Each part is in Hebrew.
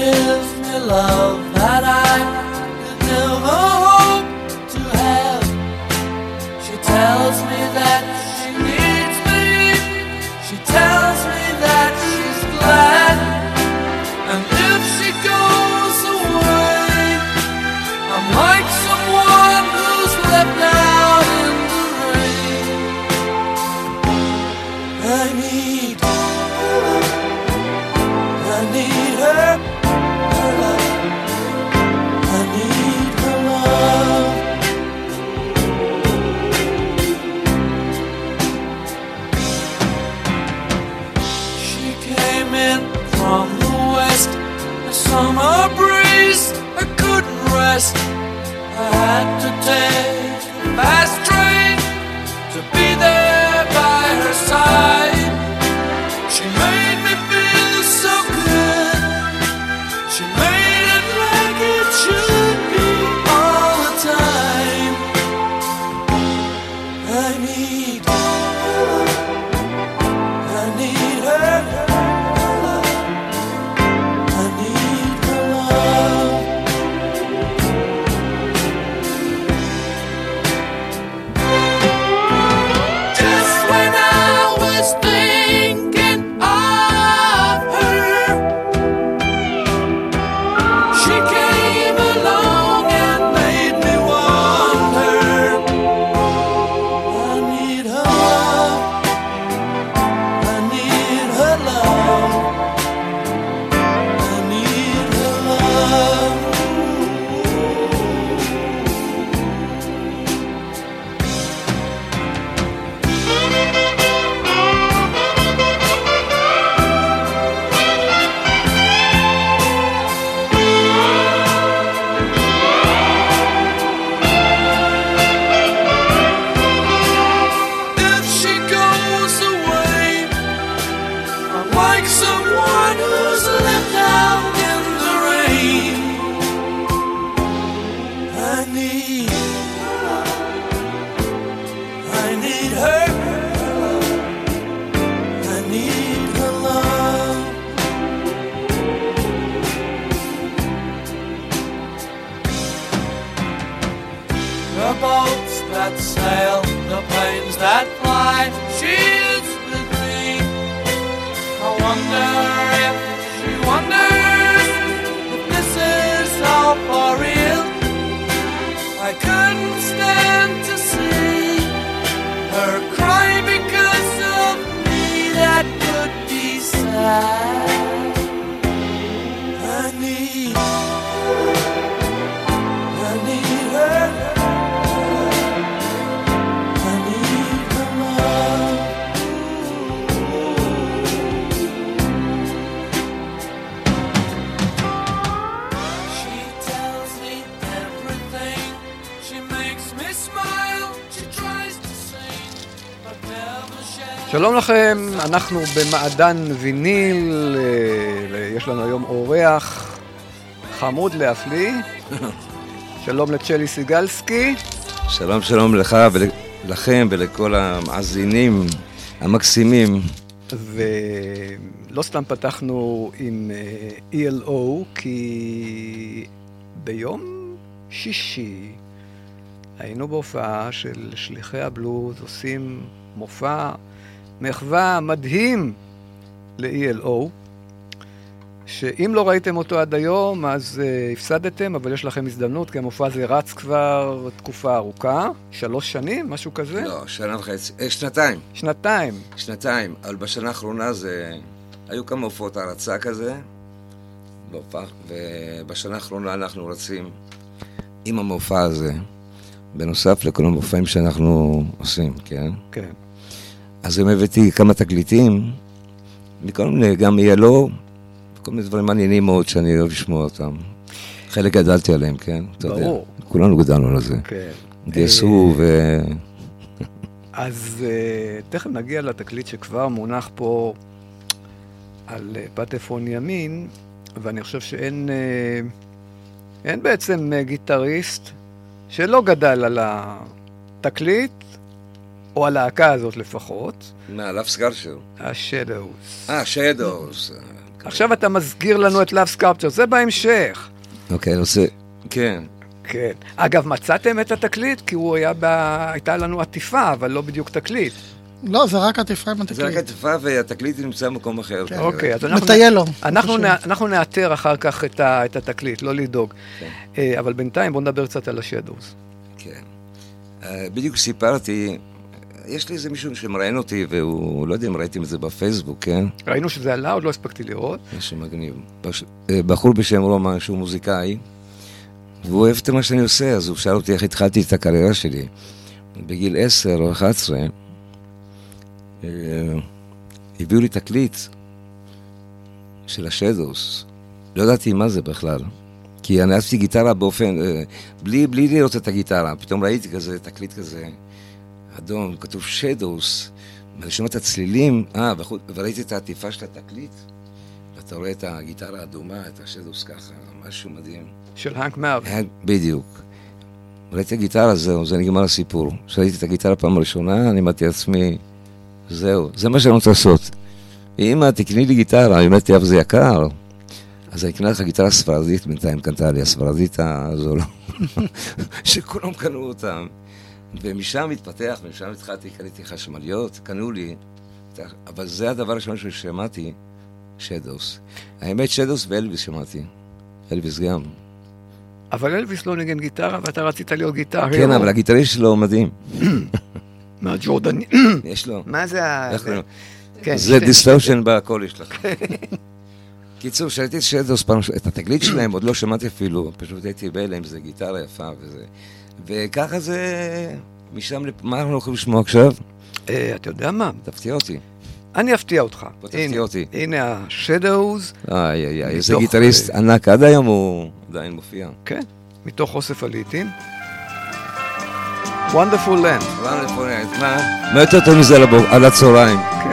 Gives me love say שלום לכם, אנחנו במעדן ויניל, אה, ויש לנו היום אורח חמוד להפליא. שלום לצ'לי סיגלסקי. שלום שלום לך ולכם ולכל המאזינים המקסימים. ולא סתם פתחנו עם אה, ELO, כי ביום שישי היינו בהופעה של שליחי הבלוז, עושים מופע מחווה מדהים ל-ELO, שאם לא ראיתם אותו עד היום, אז uh, הפסדתם, אבל יש לכם הזדמנות, כי המופע הזה רץ כבר תקופה ארוכה, שלוש שנים, משהו כזה? לא, שנה וחצי, אה, שנתיים. שנתיים. שנתיים, אבל בשנה האחרונה זה... היו כמה הופעות הרצה כזה, בהופעה, ובשנה האחרונה אנחנו רצים עם המופע הזה, בנוסף לכל המופעים שאנחנו עושים, כן? כן. אז הם הבאתי כמה תקליטים, מכל מיני, גם יהיה כל מיני דברים מעניינים מאוד שאני אוהב לשמוע אותם. חלק גדלתי עליהם, כן? ברור. אתה יודע, כולנו גדלנו על זה. כן. גייסו ו... אז uh, תכף נגיע לתקליט שכבר מונח פה על uh, פטפון ימין, ואני חושב שאין אין בעצם גיטריסט שלא גדל על התקליט, או הלהקה הזאת לפחות. מה, לאף סקרצ'ר? השדוס. אה, שדוס. עכשיו אתה מזכיר לנו את לאף סקרצ'ר, זה בהמשך. אוקיי, רוצה... כן. כן. אגב, מצאתם את התקליט? כי הוא היה ב... הייתה לנו עטיפה, אבל לא בדיוק תקליט. לא, זה רק עטיפה עם התקליט. זה רק עטיפה והתקליט נמצא במקום אחר. כן. אוקיי, אז אנחנו... מטייל לו. אנחנו, נ... אנחנו נאתר אחר כך את, ה... את התקליט, לא לדאוג. כן. אה, אבל בינתיים בואו נדבר קצת על השדוס. כן. אה, בדיוק סיפרתי יש לי איזה מישהו שמראיין אותי, והוא, לא יודע אם ראיתם את זה בפייסבוק, כן? ראינו שזה עלה, עוד לא הספקתי לראות. משהו מגניב. בש... אה, בחור בשם רומא, שהוא מוזיקאי, והוא אוהב את מה שאני עושה, אז הוא שאל אותי איך התחלתי את הקריירה שלי. בגיל 10 או 11, אה, הביאו לי תקליט של השדוס. לא ידעתי מה זה בכלל. כי אני עשיתי גיטרה באופן, אה, בלי, בלי לראות את הגיטרה, פתאום ראיתי כזה, תקליט כזה. אדום, כתוב Shadows, ואני שומע את הצלילים, אה, וראיתי את העטיפה של התקליט, ואתה רואה את הגיטרה האדומה, את השדוס ככה, משהו מדהים. של האנק מאב. בדיוק. ראיתי את הגיטרה, זהו, זה נגמר הסיפור. כשראיתי את הגיטרה פעם ראשונה, אני אמרתי לעצמי, זהו, זה מה שאני רוצה לעשות. אמא, תקני לי גיטרה, אם אמרתי, אבל זה יקר. אז אני אקנה לך גיטרה ספרדית, בינתיים קנתה לי, הספרדית הזולה, שכולם קנו אותם. ומשם התפתח, ומשם התחלתי, קניתי חשמליות, קנו לי, אבל זה הדבר הראשון ששמעתי, Shadows. האמת, Shadows ואלוויס שמעתי. אלוויס גם. אבל אלוויס לא נגן גיטרה, ואתה רצית להיות גיטריסט. כן, אבל הגיטריסט שלו מדהים. מה, ג'ורדני? יש לו. מה זה ה... כן, זה distortion בקול יש לך. קיצור, כשהייתי את Shadows פעם, את התגלית שלהם עוד לא שמעתי אפילו, פשוט הייתי בהלם, זה גיטרה יפה וזה. וככה זה... משם, מה אנחנו יכולים לשמוע עכשיו? אה, אתה יודע מה? תפתיע אותי. אני אפתיע אותך. בוא תפתיע אותי. הנה ה Shadows. איי איי איי, איזה גיטריסט ענק, עד היום הוא עדיין מופיע. כן, מתוך אוסף הלהיטים. Wonderful Land. Wonderful Land, מה? מה יותר טוב מזה על הצהריים? כן.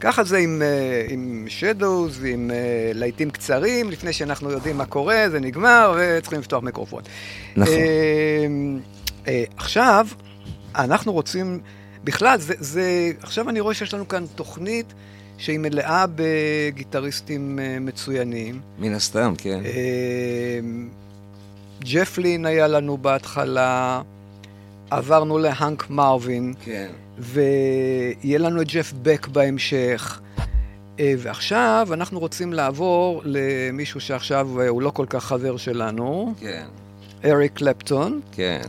ככה זה עם, אה, עם Shadows ועם אה, להיטים קצרים, לפני שאנחנו יודעים מה קורה, זה נגמר וצריכים לפתוח מיקרופון. נכון. אה, אה, עכשיו, אנחנו רוצים, בכלל, זה, זה, עכשיו אני רואה שיש לנו כאן תוכנית שהיא מלאה בגיטריסטים מצוינים. מן הסתם, כן. אה, ג'ף לין היה לנו בהתחלה, עברנו להאנק מרווין, כן. ויהיה לנו את ג'ף בק בהמשך. אה, ועכשיו אנחנו רוצים לעבור למישהו שעכשיו אה, הוא לא כל כך חבר שלנו, כן. אריק קלפטון. כן.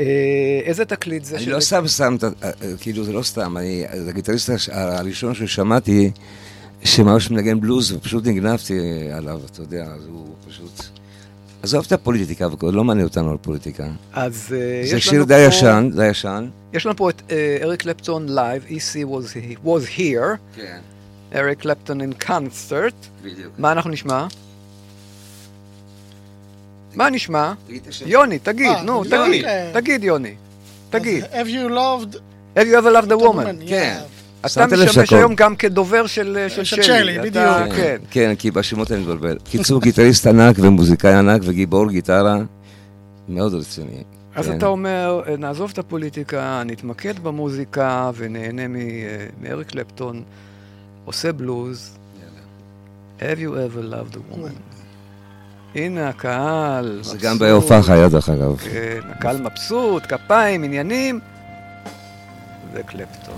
אה, איזה תקליט זה? אני לא סתם אה, כאילו זה לא סתם, אני, הגיטריסט הראשון ששמעתי, שממש מנגן בלוז, ופשוט נגנבתי עליו, אתה יודע, אז הוא פשוט... עזוב את הפוליטיקה, וכל- לא מעניין אותנו על פוליטיקה. אז אה, זה יש שיר לנו די פה- ישן, די ישן. יש לנו פה את אה, אריק קלפטון live, EC was, he- was here, כן, אריק קלפטון in concert. בדיוק. מה אנחנו נשמע? מה נשמע? יוני, תגיד, אה, נו. תגיד, תגיד יוני, תגיד. Have you loved Have you ever loved a woman? כן. אתה משמש היום גם כדובר של של של שלי. שלי, אתה- בדיוק. כן. כן, כי בשמות אני מתבלבל. קיצור, גיטריסט ענק ומוזיקאי ענק וגיבור גיטרה מאוד רציני. אז כן. אתה אומר, אה, נעזוב את הפוליטיקה, נתמקד במוזיקה ונהנה מ- אה, מאריק קלפטון, עושה בלוז. Have you ever loved a woman? הנה הקהל. זה מבסוט. גם בהופעה חיה, דרך אגב. כן, הקהל מבסוט, כפיים, עניינים, וקלפטון.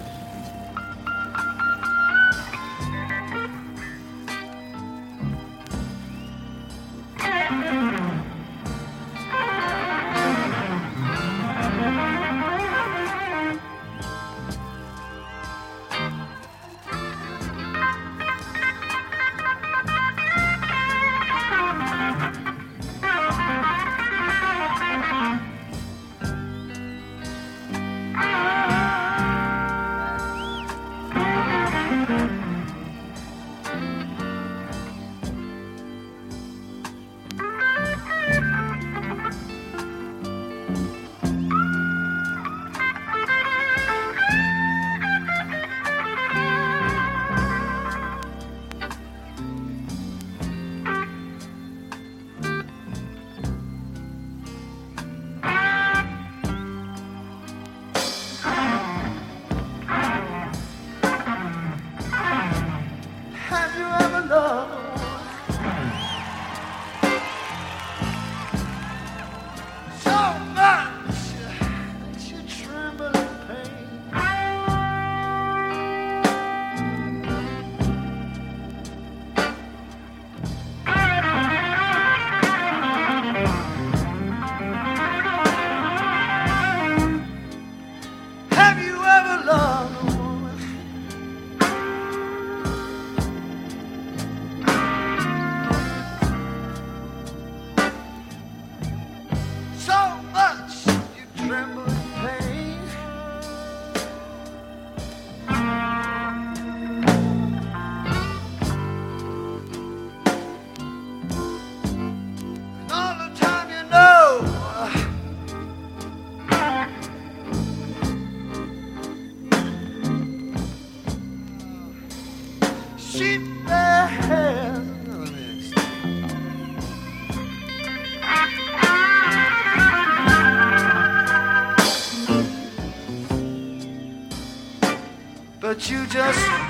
Just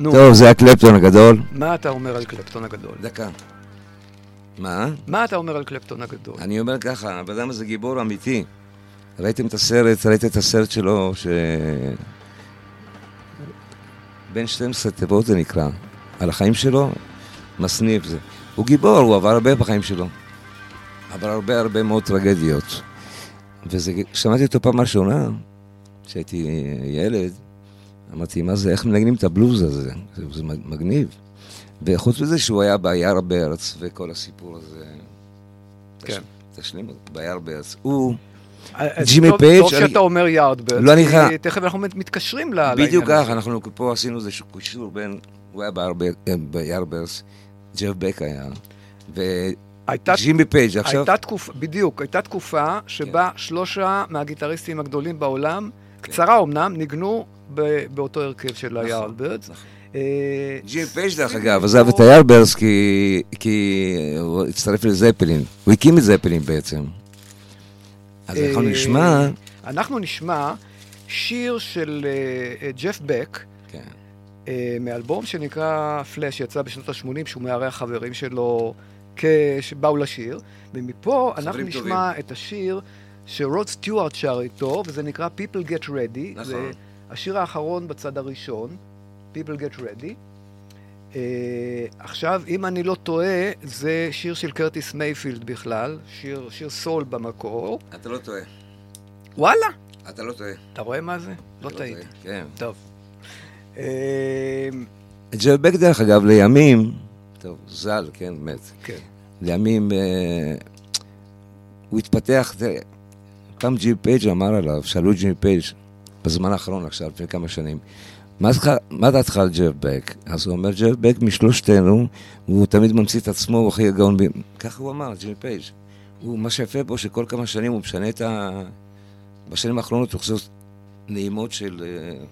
נו, טוב, זה הקלפטון הגדול. מה אתה אומר על קלפטון הגדול? דקה. מה? מה אתה אומר על קלפטון הגדול? אני אומר ככה, הבן אדם הזה גיבור אמיתי. ראיתם את הסרט, ראיתם את הסרט שלו, ש... בין 12 תיבות זה נקרא. על החיים שלו, מסניף זה. הוא גיבור, הוא עבר הרבה בחיים שלו. עבר הרבה הרבה מאוד טרגדיות. ושמעתי אותו פעם ראשונה, כשהייתי ילד, אמרתי, מה זה, איך מנגנים את הבלוז הזה? זה, זה מגניב. וחוץ מזה שהוא היה ב Yardbirds, וכל הסיפור הזה... כן. תשלים אותו, ב Yardbirds. הוא... אה, אה, ג'ימי פייג', טוב שאתה אומר Yardbirds, לא, אני כי חי- תכף אנחנו מתקשרים לעניין בדיוק הזה. ככה, אנחנו פה עשינו איזשהו קישור בין, הוא היה ב Yardbirds, ג'ף בק היה, וג'ימי פייג' עכשיו, הייתה תקופה, בדיוק, הייתה תקופה שבה שלושה מהגיטריסטים הגדולים בעולם, כן. קצרה אמנם, ניגנו באותו הרכב של היארדברדס. נכון. אה, ג'ימי פייג' דרך אגב, עזב את היארברס כי, כי הוא הצטרף לזפלין, הוא הקים את זפלין בעצם. אז אנחנו אה, נשמע, אנחנו נשמע שיר של אה, ג'ף בק, כן, מאלבום שנקרא פלאש, שיצא בשנות ה-80, שהוא מארח חברים שלו כ- שבאו לשיר, ומפה אנחנו נשמע את השיר שרוד סטיוארט שר איתו, וזה נקרא People Get Ready. נכון. זה השיר האחרון בצד הראשון, People Get Ready. אה, עכשיו, אם אני לא טועה, זה שיר של קרטיס מייפילד בכלל, שיר, שיר סול במקור. אתה לא טועה, וואלה, אתה לא טועה. אתה רואה מה זה? לא אתה טעיתי. כן. טוב. אה, ג'ף בק דרך אגב, לימים, טוב, ז"ל, כן, מת. כן. לימים אה, הוא התפתח, תראה, פעם ג'ימי פייג' אמר עליו, שאלו ג'ימי פייג' בזמן האחרון עכשיו, לפני כמה שנים, מה דעתך- על ג'ף בק? אז הוא אומר, ג'ף בק משלושתנו, הוא תמיד ממציא את עצמו, הוא הכי גאון, ב... ככה הוא אמר, ג'ימי פייג'. הוא, מה שיפה פה, שכל כמה שנים הוא משנה את ה... בשנים האחרונות הוא חושב נעימות של... אה,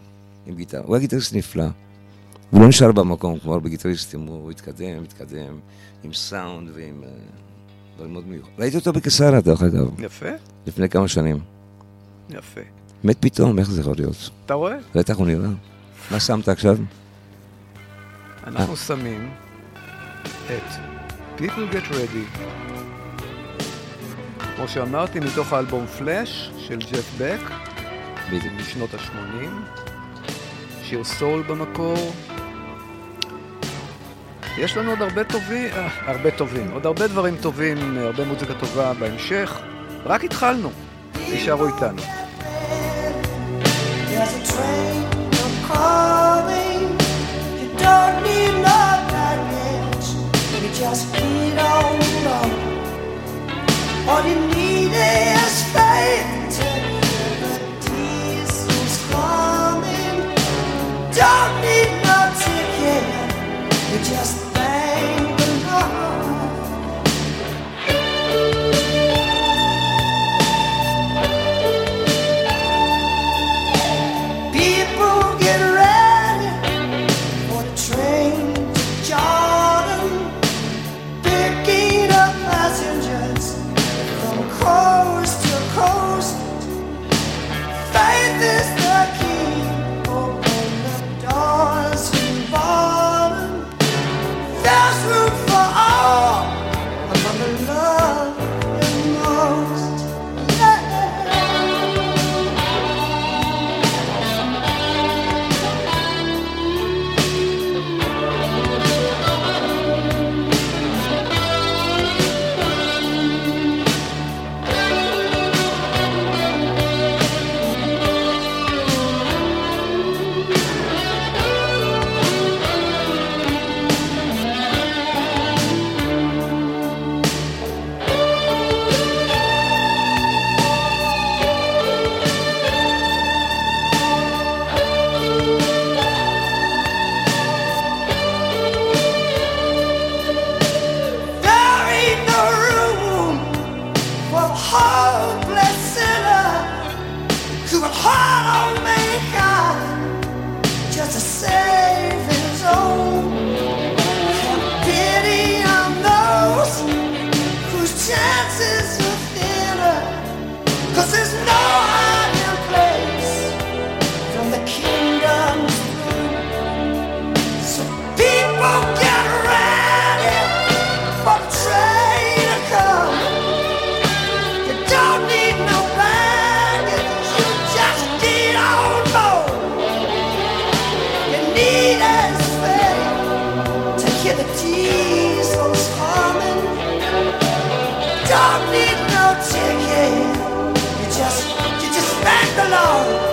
עם גיטרה. הוא היה גיטריסט נפלא. הוא לא נשאר במקום כמו הרבה גיטריסטים, הוא התקדם, התקדם, עם סאונד ועם אה. ראיתי אותו בקיסריה, דרך אגב, יפה, לפני כמה שנים. יפה. מת פתאום, איך זה יכול להיות? אתה רואה? איך הוא נראה? מה שמת עכשיו? אנחנו שמים את People Get Ready, כמו שאמרתי, מתוך האלבום פלאש של ג'ף בק, בדיוק. משנות ה-80, שיר סול במקור. יש לנו עוד הרבה טובים, אה, הרבה טובים, עוד הרבה דברים טובים, הרבה מוזיקה טובה בהמשך. רק התחלנו, תישארו איתנו. There's a train coming. You don't need no baggage. You just need on on. All you need is faith hear the diesels humming. Don't need no ticket. You just, you just stand alone.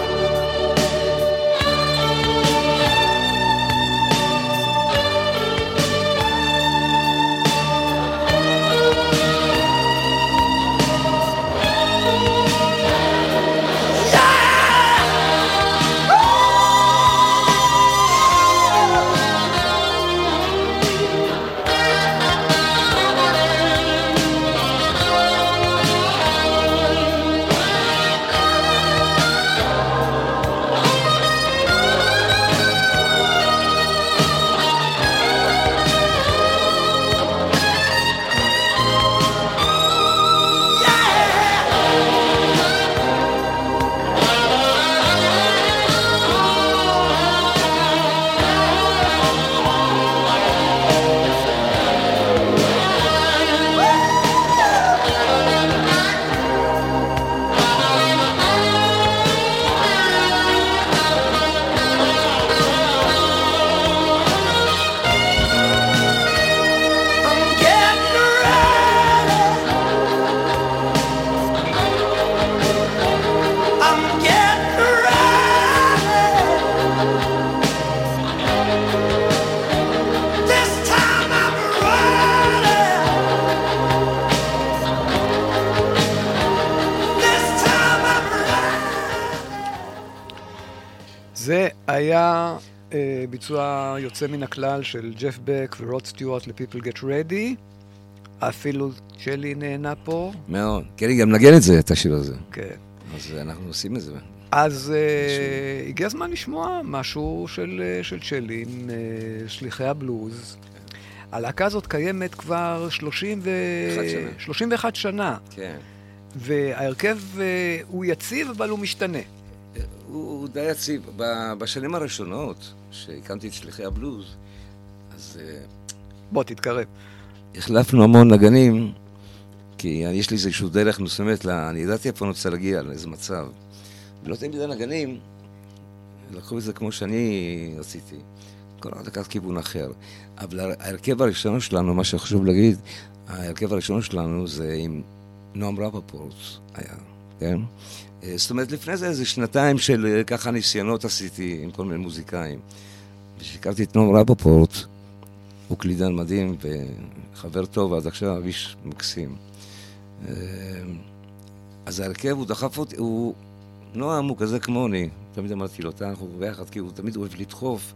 ביצוע יוצא מן הכלל של ג'ף בק ורוד סטיוארט ל-People Get Ready. אפילו שלי נהנה פה. מאוד. כן, היא גם נגן את זה, את השיר הזה. כן. אז אנחנו עושים את זה. אז אה, הגיע הזמן לשמוע משהו של, אה, של צ'לי עם אה, שליחי הבלוז. הלהקה הזאת קיימת כבר 30 ו... אחד שנה. 31 שנה, כן. וההרכב אה, הוא יציב, אבל הוא משתנה. הוא די יציב. בשנים הראשונות, שהקמתי את שליחי הבלוז, אז אה, בוא, תתקרב. החלפנו המון נגנים, כי יש לי איזושהי דרך מסוימת, אני ידעתי איפה אני רוצה להגיע, לאיזה מצב. ולא תמיד הנגנים לקחו את זה כמו שאני רציתי. כל אחד לקח כיוון אחר. אבל ההרכב הראשון שלנו, מה שחשוב להגיד, ההרכב הראשון שלנו זה עם נועם רפפורט היה, כן? אה, זאת אומרת, לפני זה איזה שנתיים של אה, ככה ניסיונות עשיתי עם כל מיני מוזיקאים. וכשהכרתי את נועם רפפורט, הוא קלידן מדהים וחבר טוב עד עכשיו, איש מקסים. אה, אז ההרכב, הוא דחף אותי, הוא... נועם הוא כזה כמוני, תמיד אמרתי לו, "אתה, אנחנו ביחד, כי הוא תמיד אוהב לדחוף.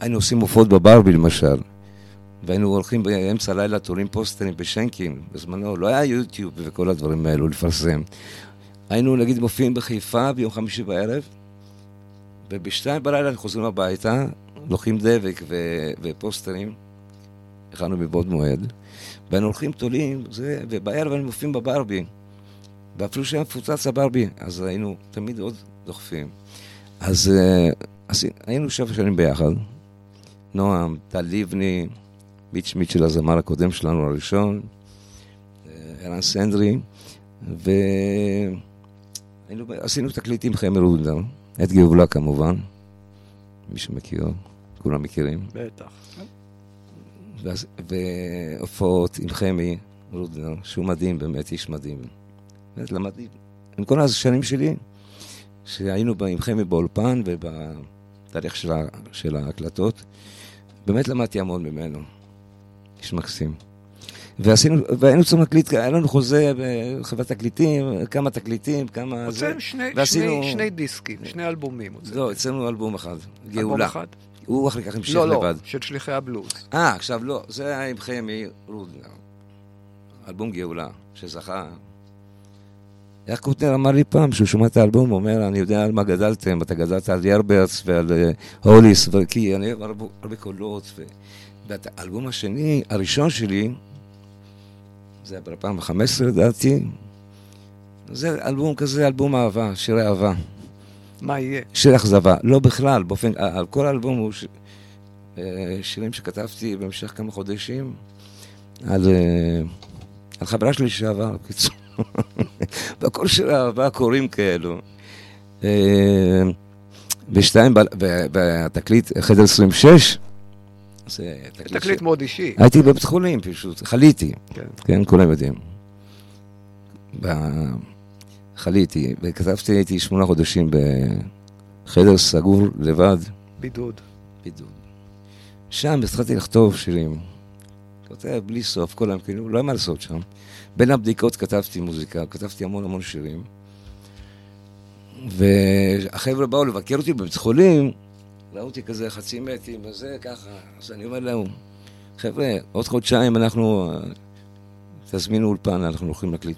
היינו עושים הופעות בברבי למשל, והיינו הולכים באמצע הלילה, תולים פוסטרים בשנקין, בזמנו, לא היה יוטיוב וכל הדברים האלו לפרסם. היינו נגיד מופיעים בחיפה ביום חמישי בערב, ובשתיים בלילה חוזרים הביתה, לוקחים דבק ו- ופוסטרים, הכנו מבעוד מועד, והיינו הולכים תולים, זה, ובערב היינו מופיעים בברבי. ואפילו שהיה מפוצץ הברבי, אז היינו תמיד עוד דוחפים. אז, אה, אז היינו שבע שנים ביחד. נועם, טל לבני, מיץ' מיטשל הזמר הקודם שלנו הראשון, אה, ערן סנדרי, ועשינו תקליטים חמר אודר, את גאולה כמובן, מי שמכיר, כולם מכירים. בטח. והופעות עם חמי רודנר, שהוא מדהים, באמת איש מדהים. באמת למדתי, עם כל השנים שלי, שהיינו עם חמי באולפן ובתהליך של, של ההקלטות, באמת למדתי המון ממנו. איש מקסים. ועשינו, והיינו צריכים להקליט, היה לנו חוזה בחברת תקליטים, כמה תקליטים, כמה... הוצאנו שני, ועשינו- שני, שני דיסקים, שני אלבומים. הוצאנו. לא, אצלנו אלבום אחד, אלבום גאולה. אחד? הוא אחר כך המשיך לא, לא, לבד. של שליחי הבלוז. אה, עכשיו לא, זה היה עם חמי רודנר. אלבום גאולה, שזכה. איך קוטנר אמר לי פעם, שהוא שומע את האלבום, הוא אומר, אני יודע על מה גדלתם, אתה גדלת על ירברץ ועל אה, הוליס, כי אני אוהב הרבה, הרבה קולות. ו... והאלבום השני, הראשון שלי, זה היה ב-2015 לדעתי, זה אלבום כזה, אלבום אהבה, שירי אהבה. מה יהיה? שיר אכזבה, לא בכלל, באופן, על כל האלבום הוא ש... אה, שירים שכתבתי במשך כמה חודשים על, אה, על חברה שלי שעבר, בקיצור. והכל שירי אהבה קוראים כאלו. אה, ושתיים, בתקליט חדר 26, זה תקליט, תקליט ש- מאוד אישי. הייתי בבית חולים פשוט, חליתי. כן. כן, כולם יודעים. ב- חליתי, וכתבתי, הייתי שמונה חודשים בחדר סגור לבד, בידוד. בידוד. שם התחלתי לכתוב שירים. כותב בלי סוף, כל היום, כאילו, לא היה מה לעשות שם. בין הבדיקות כתבתי מוזיקה, כתבתי המון המון שירים. והחבר'ה באו לבקר אותי בבית חולים, ראו אותי כזה חצי מטי וזה, ככה. אז אני אומר להם, חבר'ה, עוד חודשיים אנחנו, אה, תזמינו אולפן, אנחנו הולכים להקליט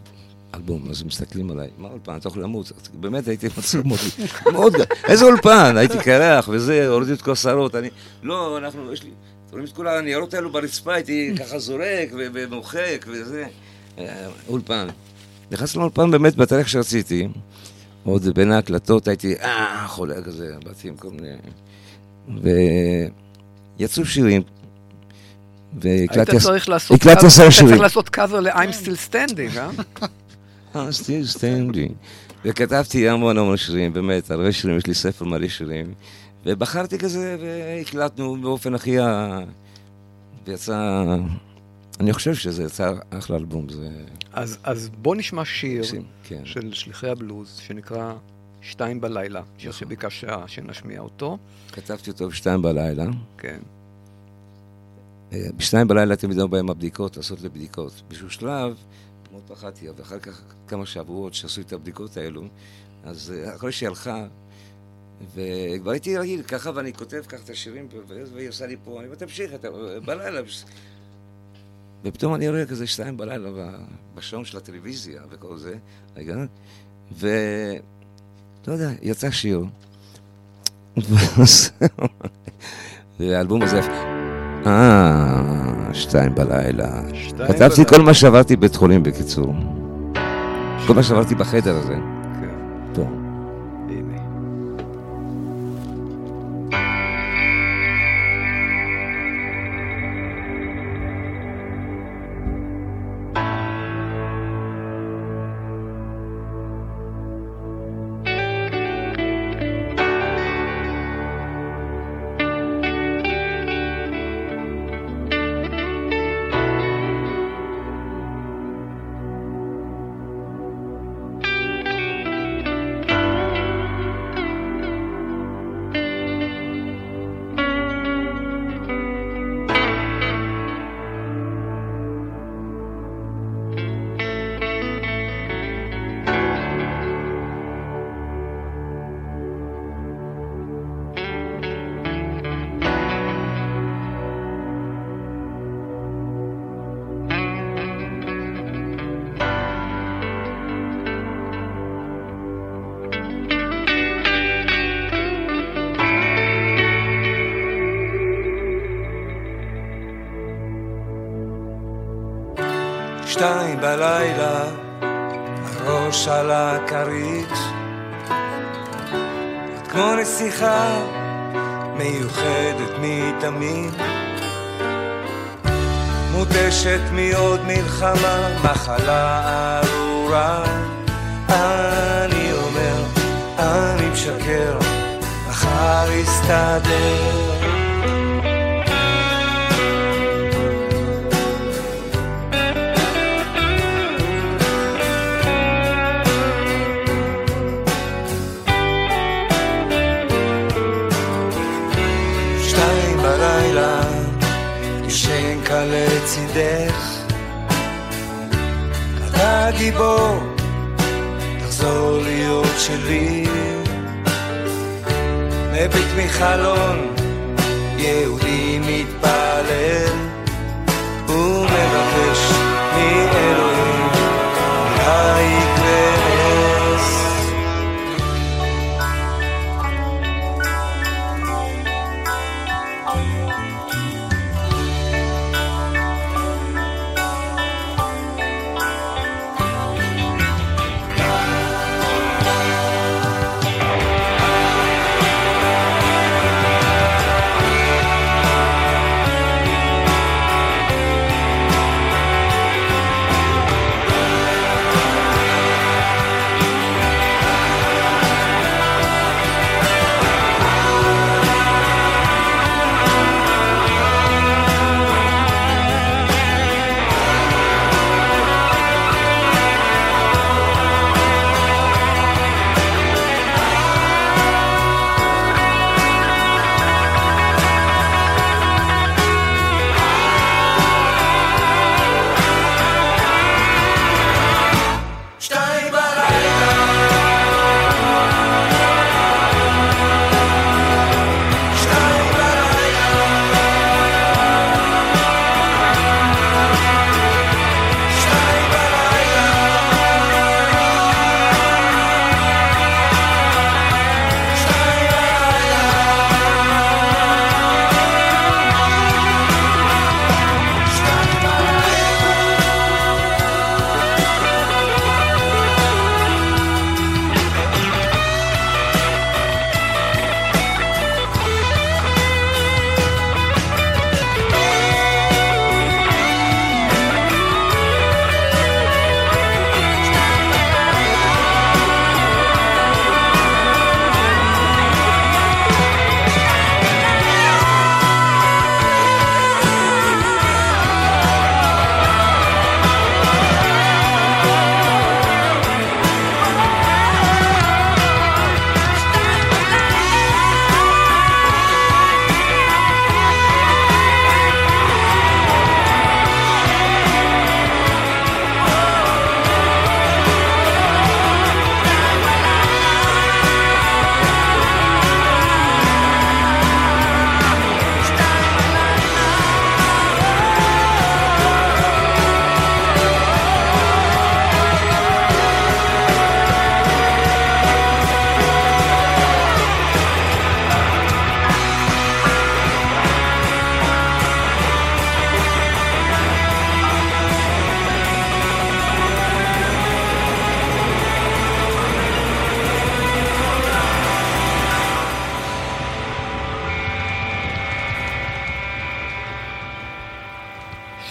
אלבום. אז מסתכלים עליי, מה אולפן, אתה יכול למות. באמת הייתי מצחיק מאוד, איזה אולפן, הייתי קרח וזה, הורידו את כל השערות, אני, לא, אנחנו, יש לי, אתם רואים את כל הניירות האלו ברצפה, הייתי ככה זורק ומוחק וזה, אה, אולפן. נכנסתי לאולפן באמת בתאריך שרציתי, עוד בין ההקלטות הייתי, אה, חולה כזה, באתי עם כל מיני... ויצאו שירים, היית והקלטתי צריך לעשות הקלטתי עשרה היית שירים. צריך לעשות קאבר ל-I'm still standing, אה? אה, סטיל סטנדי. וכתבתי המון המון שירים, באמת, הרבה שירים, יש לי ספר מלא שירים. ובחרתי כזה, והקלטנו באופן הכי ה... ויצא... אני חושב שזה יצא אחלה אלבום, זה... אז, אז בוא נשמע שיר כן. של שליחי הבלוז, שנקרא שתיים בלילה, נכון. שיר שביקשת שנשמיע אותו. כתבתי אותו בשתיים בלילה. כן. אה, בשתיים בלילה תמיד היו בהם הבדיקות, לעשות לי בדיקות. באיזשהו שלב, מאוד פחדתי, ואחר כך כמה שבועות שעשו את הבדיקות האלו, אז אה, אחרי שהיא הלכה, וכבר הייתי רגיל, ככה, ואני כותב ככה את השירים, והיא עושה לי פה, אני אומר, תמשיך, אתה, בלילה. בש-" ופתאום אני רואה כזה שתיים בלילה בשעון של הטלוויזיה וכל זה, רגע, ו... לא יודע, יצא שיר. והאלבום הזה... אה, שתיים בלילה. כתבתי. כל מה שעברתי בבית חולים, בקיצור. כל מה שעברתי בחדר הזה. גיבור, תחזור להיות שלי. מביט מחלון, יהודי מתפלל,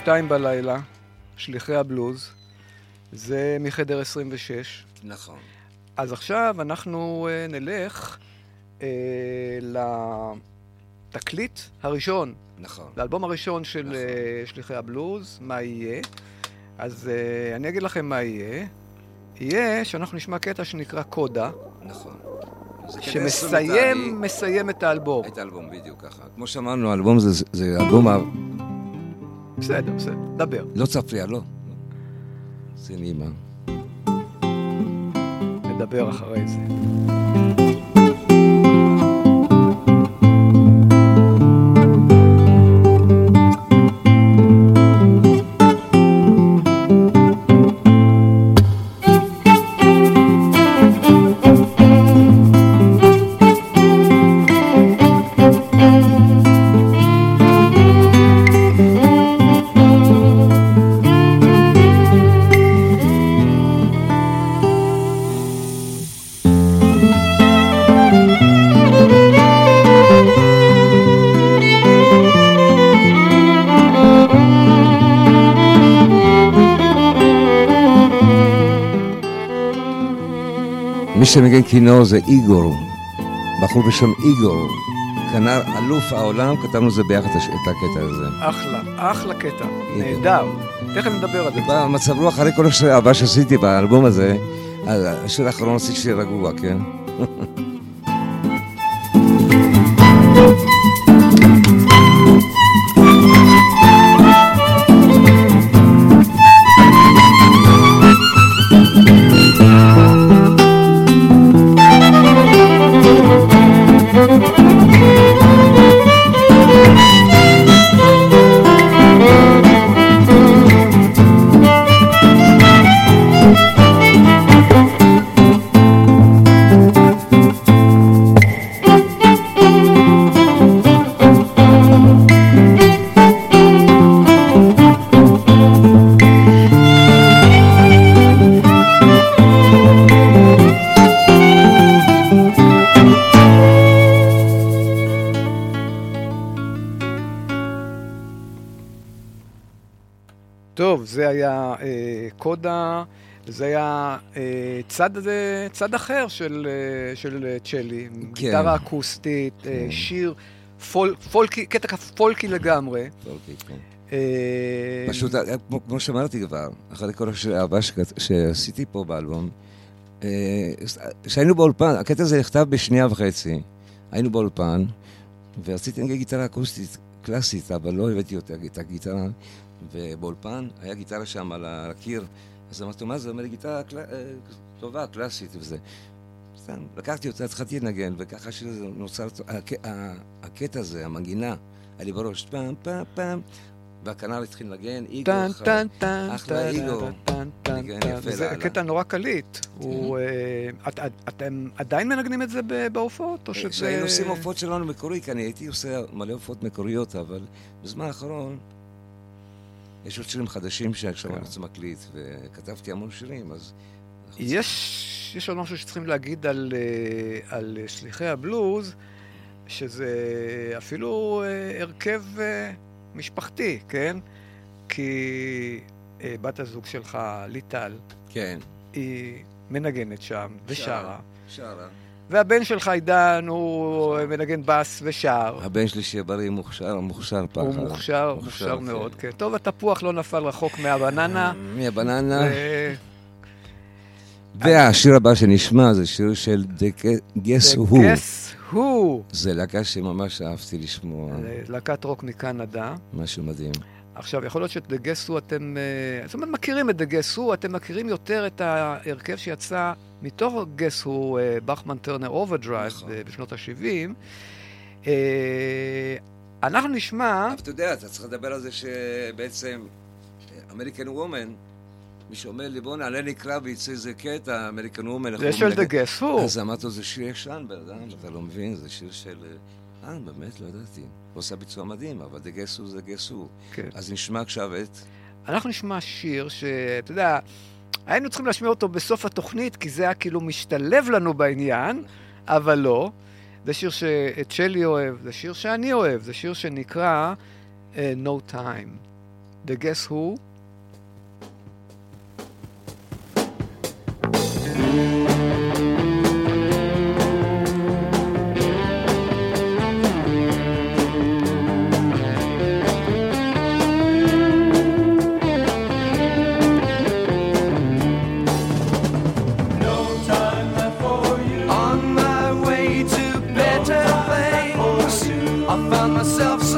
שתיים בלילה, שליחי הבלוז, זה מחדר 26. נכון. אז עכשיו אנחנו אה, נלך אה, לתקליט הראשון, נכון. לאלבום הראשון של אה, שליחי הבלוז, מה יהיה. אז אה, אני אגיד לכם מה יהיה. יהיה שאנחנו נשמע קטע שנקרא קודה, נכון. שמסיים. מסיים את האלבום. את האלבום, בדיוק ככה. כמו שאמרנו, האלבום זה, זה אלבום. בסדר, בסדר, דבר. לא תפריע, לא. זה נעימה. נדבר אחרי זה. מי שמנגן כינור זה איגור, בחור בשם איגור, כנר אלוף העולם, כתבנו את זה ביחד, את הקטע הזה. אחלה, אחלה קטע, נהדר. תכף נדבר על זה. במצב רוח, אחרי כל השיר הבא שעשיתי באלבום הזה, השיר האחרון עשיתי שיר רגוע, כן? זה היה אה, צד, אה, צד אחר של, אה, של אה, צ'לי, כן. גיטרה אקוסטית, אה, כן. שיר פול, פולקי, קטע פולקי לגמרי. אוקיי, כן. אה, פשוט, אה, כמו, כמו שאמרתי כבר, אחרי כל שכת- שעשיתי פה באלבום, אה, כשהיינו באולפן, הקטע הזה נכתב בשנייה וחצי, היינו באולפן, ורציתי לנגן גיטרה אקוסטית קלאסית, אבל לא הבאתי אותה, את הגיטרה, ובאולפן היה גיטרה שם על הקיר, אז אמרתי, מה זה? אומר לי, גיטרה. אה, טובה, קלאסית וזה. סתם, לקחתי אותה, התחלתי לנגן, וככה שזה נוצר, הק- ה- הקטע הזה, המנגינה, היה לי בראש, פעם, פעם, פעם, והכנר התחיל לנגן, איגו, אחלה איגו. ניגן. יפה זה לאללה. קטע נורא קליט. הוא, אה, את- את- אתם עדיין מנגנים את זה בהופעות? או שזה... כשהיינו עושים הופעות שלנו מקורי, כי אני הייתי עושה מלא הופעות מקוריות, אבל בזמן האחרון יש עוד שירים חדשים שעכשיו אני רוצה מקליט, וכתבתי המון שירים, אז... יש, יש עוד משהו שצריכים להגיד על, אה, על שליחי הבלוז, שזה אפילו אה, הרכב אה, משפחתי, כן? כי בת הזוג שלך, ליטל, כן. היא מנגנת שם ושרה. שרה. והבן שלך, עידן, הוא אה, מנגן בס ושר. הבן שלי שיהיה בריא מוכשר, מוכשר פחד. הוא מוכשר, מוכשר כן. מאוד, כן. טוב, התפוח לא נפל רחוק מהבננה. מהבננה. ו- והשיר הבא שנשמע זה שיר של The Guess Who. Guess Who, זה להקה שממש אהבתי לשמוע, אה, להקת רוק מקנדה. משהו מדהים. עכשיו, יכול להיות שאת Who אתם, אה, זאת אומרת, מכירים את Guess Who, אתם מכירים יותר את ההרכב שיצא מתוך אה, Bachman Turner Overdrive. בשנות ה-70. אנחנו נשמע, אבל אתה יודע, אתה צריך לדבר על זה שבעצם American Woman, מי שאומר לי בואנה לני קרביץ איזה קטע, American Woman, זה של Guess Who. אז אמרתי לו, זה שיר ישן, בן אדם, אתה לא מבין, זה שיר של... אה, באמת, לא ידעתי. הוא עושה ביצוע מדהים, אבל Guess Who זה Who. כן. אז נשמע עכשיו את... אנחנו נשמע שיר שאתה יודע, היינו צריכים להשמיע אותו בסוף התוכנית, כי זה היה כאילו משתלב לנו בעניין, אבל לא. זה שיר ששלי אוהב, זה שיר שאני אוהב, זה שיר שנקרא uh, No Time. The Guess Who. On found myself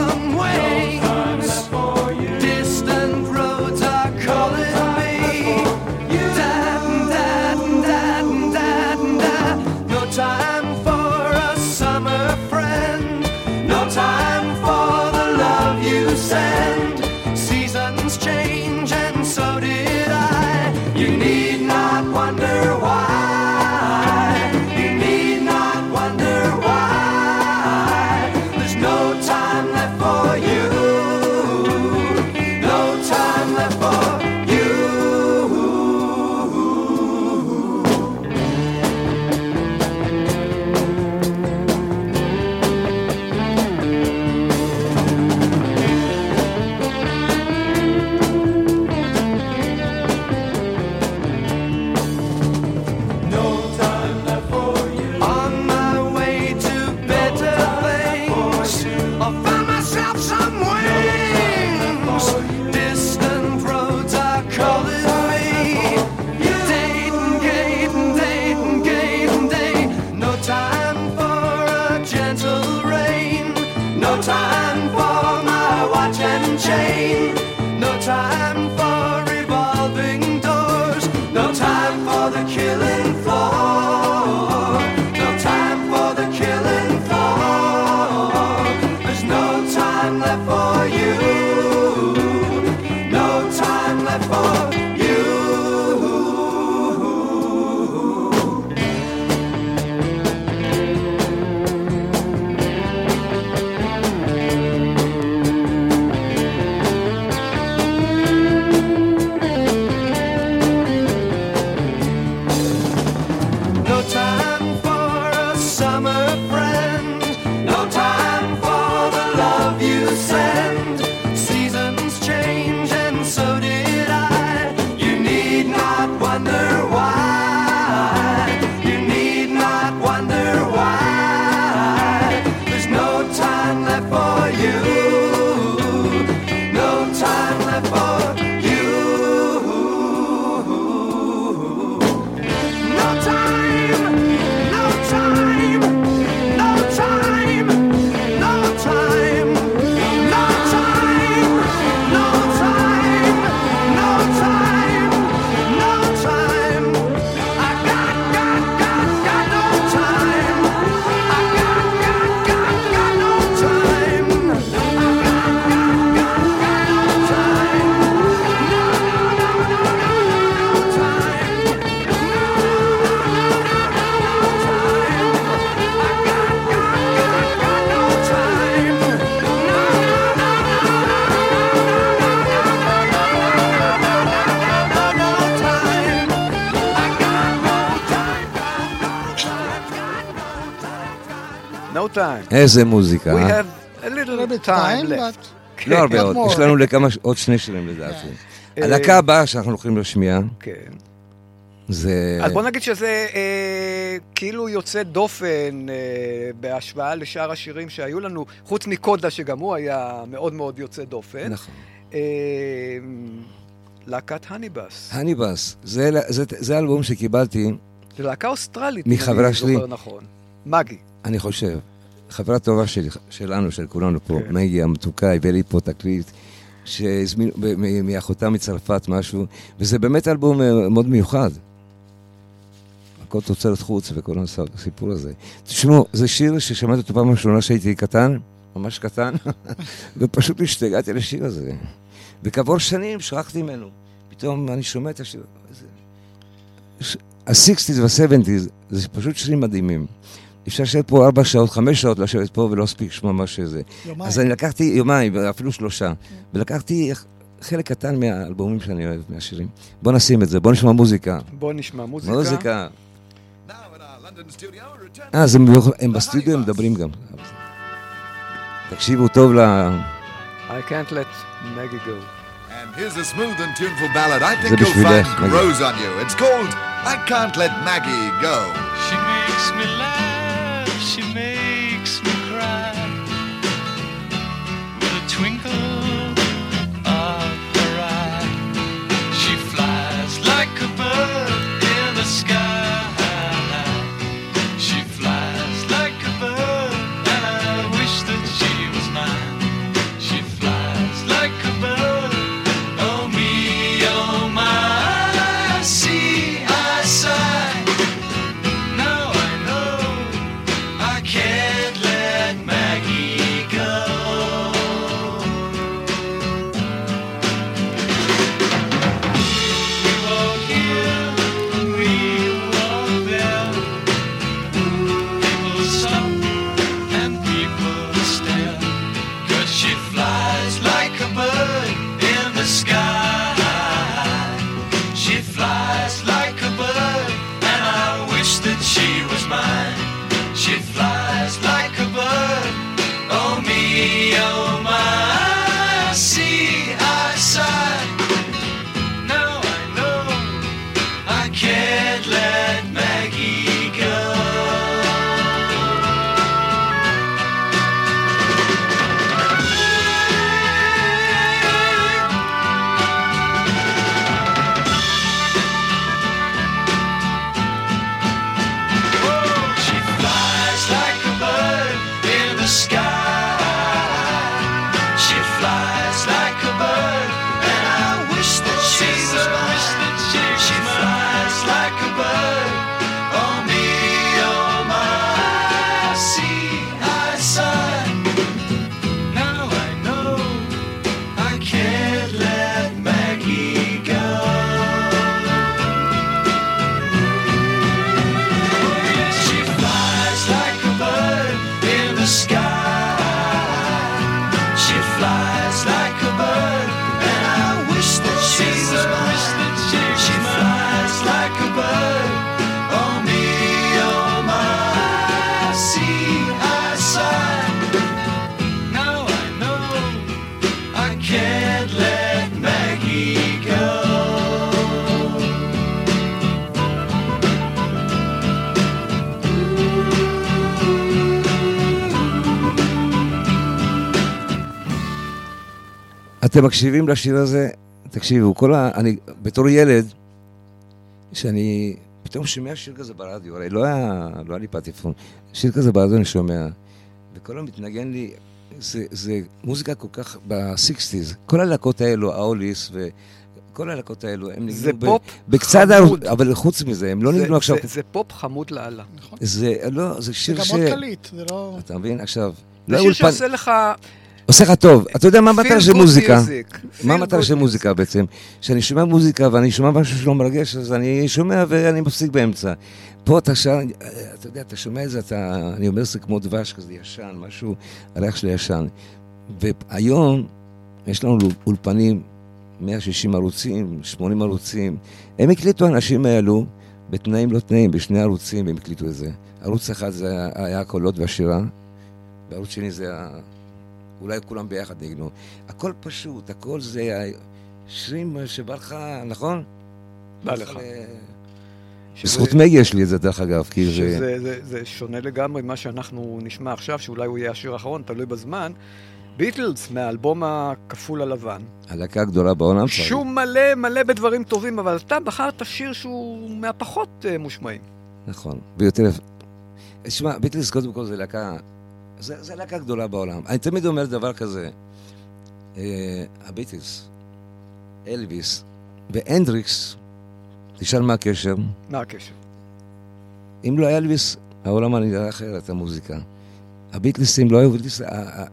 איזה מוזיקה. We אה? have a little little bit time time, left. but לא הרבה עוד. יש לנו עוד שני שירים לדעתי. אה, הלהקה הבאה שאנחנו הולכים להשמיע, כן. זה... אז בוא נגיד שזה אה, כאילו יוצא דופן אה, בהשוואה לשאר השירים שהיו לנו, חוץ מקודה שגם הוא היה מאוד מאוד יוצא דופן. נכון. אה, להקת הניבאס. הניבאס, זה, זה, זה אלבום שקיבלתי, זו להקה אוסטרלית, מחברה שלי. נכון. מגי. אני חושב, חברה טובה של, שלנו, של כולנו פה, כן. מגי המתוקה, הביא לי פה תקליט, שהזמינו, מאחותה מצרפת משהו, וזה באמת אלבום אה, מאוד מיוחד. הכל תוצרת חוץ וכל הס- הסיפור הזה. תשמעו, זה שיר ששמעתי אותו פעם ראשונה שהייתי קטן, ממש קטן, ופשוט השתגעתי לשיר הזה. וכעבור שנים שכחתי ממנו. פתאום אני שומע את השיר. ש- ה-60's וה-70's זה פשוט שירים מדהימים. אפשר לשבת פה ארבע שעות, חמש שעות לשבת פה ולא להספיק לשמוע מה שזה. יומיים. אז אני לקחתי יומיים, אפילו שלושה, ולקחתי חלק קטן מהאלבומים שאני אוהב, מהשירים. בוא נשים את זה, בוא נשמע מוזיקה. בוא נשמע מוזיקה. מוזיקה. אה, זה מיוחד, הם בסטודיו הם מדברים גם. תקשיבו טוב ל... I can't let Maggie go. And here's a smooth and tuneful ballad I think you'll find grows on you. It's called I Can't Let Maggie Go. She makes me laugh, she made. אתם מקשיבים לשיר הזה? תקשיבו, כל ה... אני, בתור ילד, שאני פתאום שומע שיר כזה ברדיו, הרי לא היה, לא היה לי פטיפון, שיר כזה ברדיו אני שומע, וכל הזמן מתנגן לי, זה, זה מוזיקה כל כך ב sixties, כל הלהקות האלו, ה Hollies וכל הלהקות האלו, הם ניגנו זה ב- פופ בקצת, חמוד. אבל חוץ מזה, הם לא זה- ניגנו עכשיו, זה- זה פופ חמוד לאללה. זה, לא, זה זה שיר גם ש... מאוד קליט, זה לא... אתה מבין? עכשיו, זה לא שיר אולפן, שעושה לך... עושה לך טוב. אתה יודע מה המטרה של מוזיקה? מה המטרה של. מוזיקה בעצם? כשאני שומע מוזיקה ואני שומע משהו שלא מרגש, אז אני שומע ואני מפסיק באמצע. פה אתה שר, אתה יודע, אתה שומע את זה, אתה, אני אומר זה כמו דבש כזה ישן, משהו, הריח של ישן. והיום יש לנו אולפנים, 160 ערוצים, 80 ערוצים. הם הקליטו האנשים האלו בתנאים לא תנאים, בשני ערוצים הם הקליטו את זה. ערוץ אחד זה היה הקולות והשירה, וערוץ שני זה. אולי כולם ביחד ניגנו. הכל פשוט, הכל זה שירים שבא לך, נכון? בא לך. בזכות מגי יש לי את זה, דרך אגב, כי זה... שזה זה, זה שונה לגמרי ממה שאנחנו נשמע עכשיו, שאולי הוא יהיה השיר האחרון, תלוי בזמן. ביטלס, מהאלבום הכפול הלבן. הלהקה הגדולה בעולם. שהוא מלא מלא בדברים טובים, אבל אתה בחרת שיר שהוא מהפחות אה, מושמעים. נכון, ויותר... תשמע, ביטלס קודם כל זה להקה... זה, זה להקה גדולה בעולם. אני תמיד אומר דבר כזה, אה, הביטלס, אלוויס והנדריקס, תשאל מה הקשר. מה הקשר? אם לא היה אלוויס, העולם היה נראה אחרת, המוזיקה. הביטלסים לא היו ביטלס,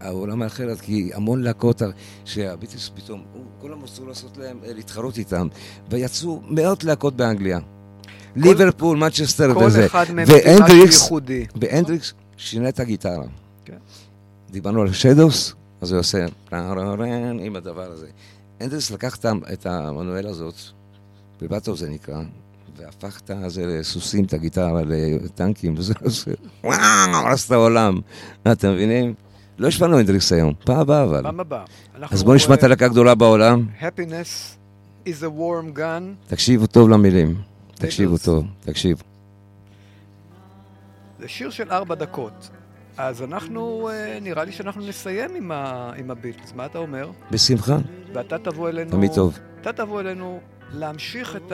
העולם היה אחרת, כי המון להקות שהביטלס פתאום, כולם רצו לעשות להם, אה, להתחרות איתם, ויצאו מאות להקות באנגליה. ליברפול, מנצ'סטר כל וזה. אחד מהם ייחודי. והנדריקס שינה את הגיטרה. כן. דיברנו על שדוס, אז הוא עושה עם הדבר הזה. הנדריקס לקח את המנואל הזאת, בבטו זה נקרא, והפך את זה לסוסים, את הגיטרה, לטנקים, וזה עושה, וואו, הרס את העולם. אתה מבינים? לא השמענו הנדריקס היום, פעם הבאה אבל. פעם הבאה. אז בואו נשמע את אה, הלהקה הגדולה בעולם. Happiness is a warm gun. תקשיבו טוב למילים. תקשיבו. טוב, תקשיבו. זה שיר של ארבע דקות. אז אנחנו, אה, נראה לי שאנחנו נסיים עם, ה, עם הביטלס. מה אתה אומר? בשמחה. ואתה תבוא אלינו... תמיד טוב. אתה תבוא אלינו להמשיך את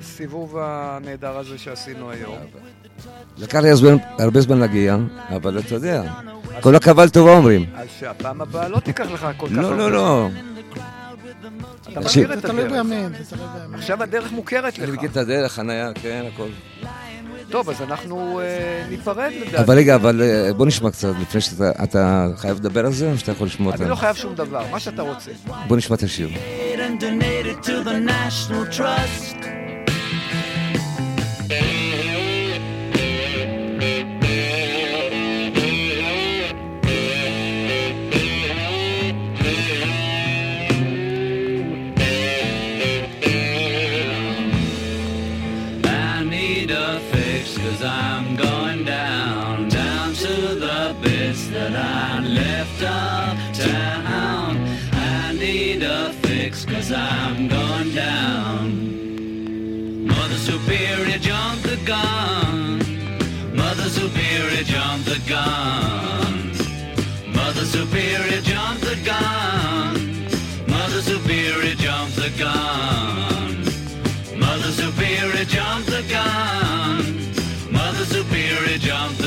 הסיבוב הנהדר הזה שעשינו היום. לקח לי הרבה- הרבה זמן להגיע, אבל אתה יודע, כל הקבל טובה אומרים. אז שהפעם הבאה לא תיקח לך כל כך לא, לא, לא. אתה. מכיר את הדרך. עכשיו הדרך מוכרת אני לך. מכיר את הדרך, חניה, כן, הכל. טוב, אז אנחנו אה, ניפרד לדעתי. אבל רגע, אבל אה, בוא נשמע קצת, לפני שאתה אתה חייב לדבר על זה, או שאתה יכול לשמוע אני לא? חייב שום דבר, מה שאתה רוצה. בוא נשמע את השיר. and donated to the National Trust.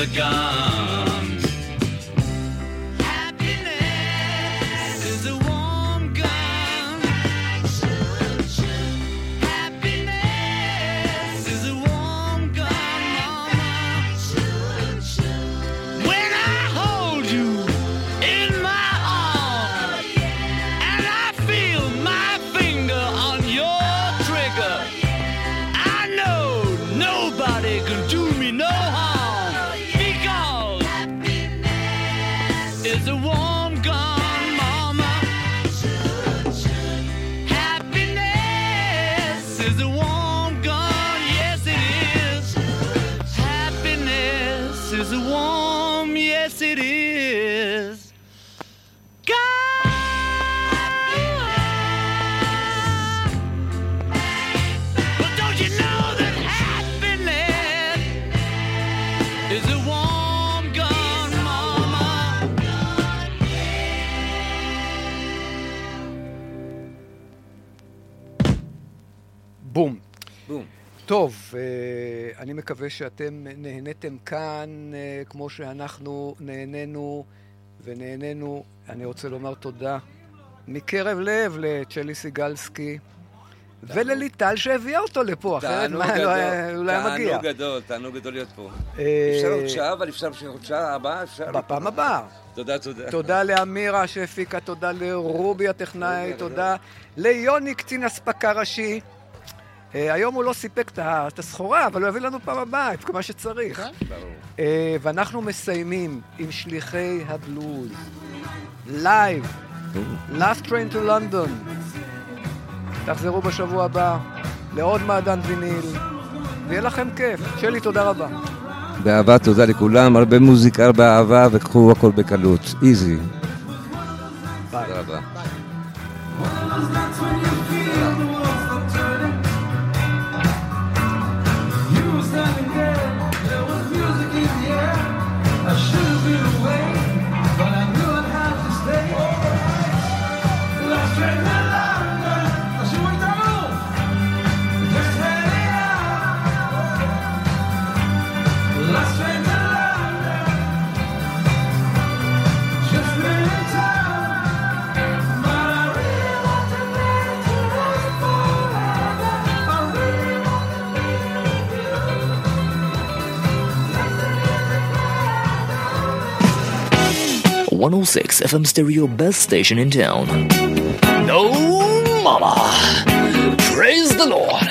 The gun. טוב, אה, אני מקווה שאתם נהניתם כאן אה, כמו שאנחנו נהנינו ונהנינו. אני רוצה לומר תודה מקרב לב לצ'לי סיגלסקי ולליטל שהביאה אותו לפה, אחרת מה, לא היה- לא מגיע. תענוג גדול, תענוג גדול להיות פה. אה, אפשר עוד שעה, אבל אפשר עוד שעה הבאה, אפשר? בפעם הבאה. תודה, תודה. תודה לאמירה שהפיקה, תודה לרובי הטכנאי, תודה ליוני קצין אספקה ראשי. אה, היום הוא לא סיפק את הסחורה, אבל הוא יביא לנו פעם הבאה את מה שצריך. אה, ואנחנו מסיימים עם שליחי הבלוז. live, Last Train to London. תחזרו בשבוע הבא לעוד מעדן ויניל, ויהיה לכם כיף. שלי, תודה רבה. באהבה תודה לכולם, הרבה מוזיקה, הרבה אהבה, וקחו הכל בקלות. easy. ביי. תודה רבה. One oh six FM stereo best station in town. No, mama. Praise the Lord.